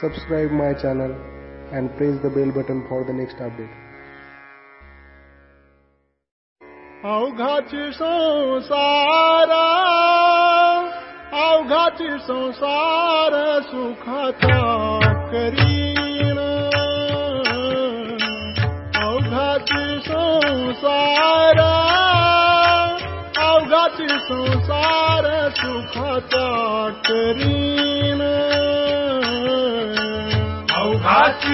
subscribe my channel and press the bell button for the next update. अवघाची संसारा अवघाची संसार सुखाचा करीन अवघाची संसार अवघाची संसार सुखाचा करीन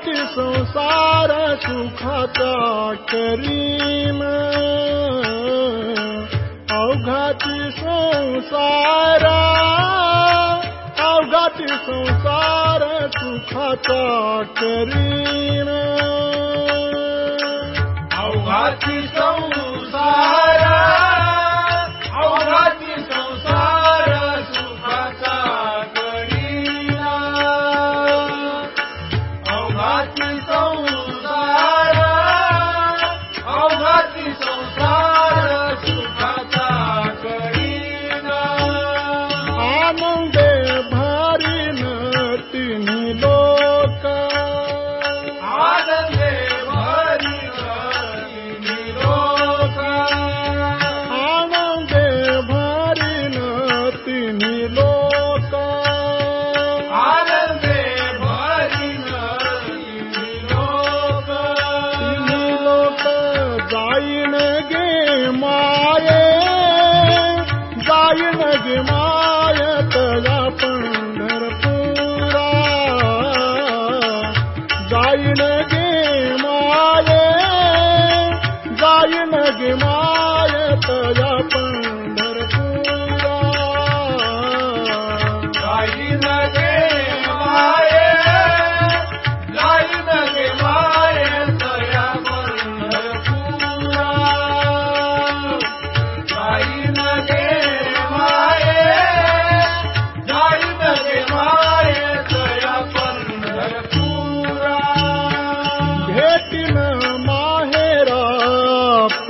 जगत संसार सुखता करीम। अवघत संसार अवघति संसार सुखता करीम। अवघत संसार ಕಾಯಕ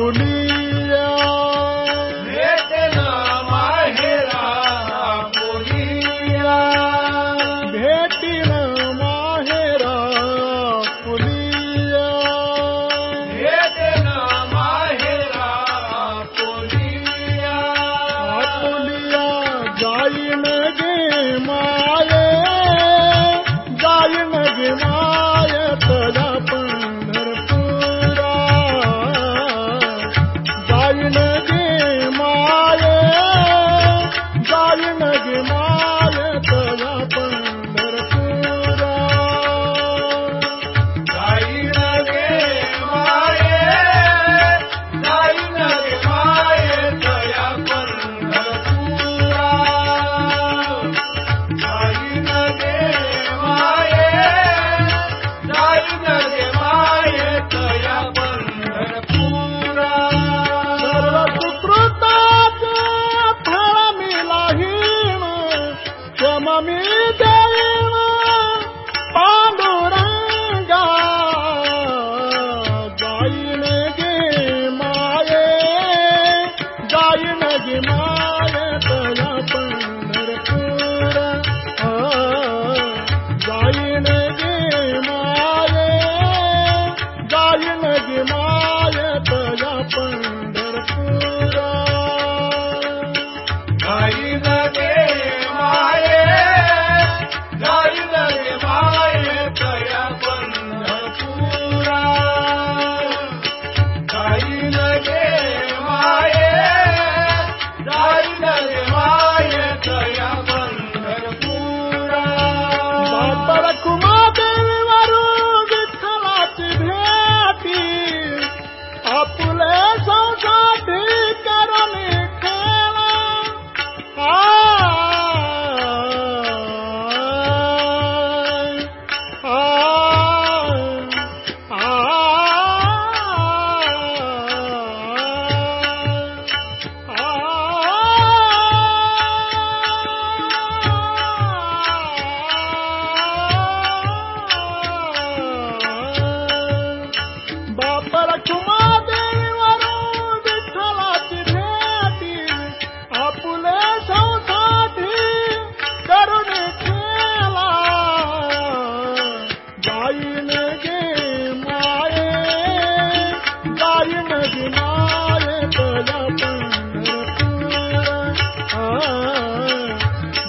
पुलिया भेटना माहिरा पुलिया भेटिन माहिरा पुलिया भेटना माहिरा पुलिया पुलिया जाइन गे माये जाइन गे माये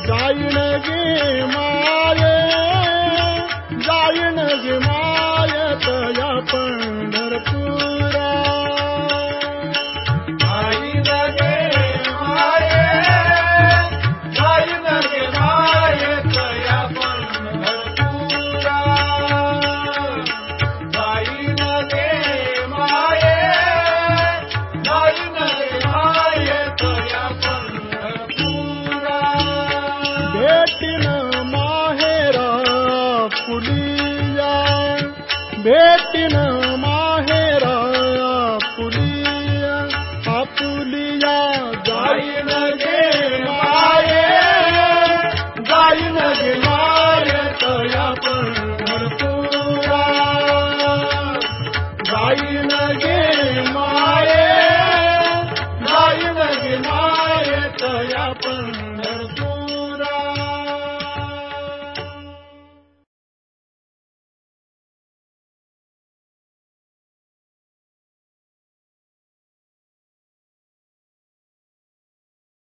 जाइन गे मारे जाइन गे मारे। mete